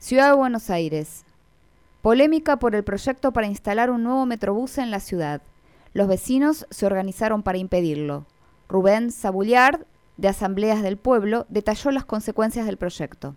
Ciudad de Buenos Aires. Polémica por el proyecto para instalar un nuevo metrobús en la ciudad. Los vecinos se organizaron para impedirlo. Rubén Sabuliard, de Asambleas del Pueblo, detalló las consecuencias del proyecto.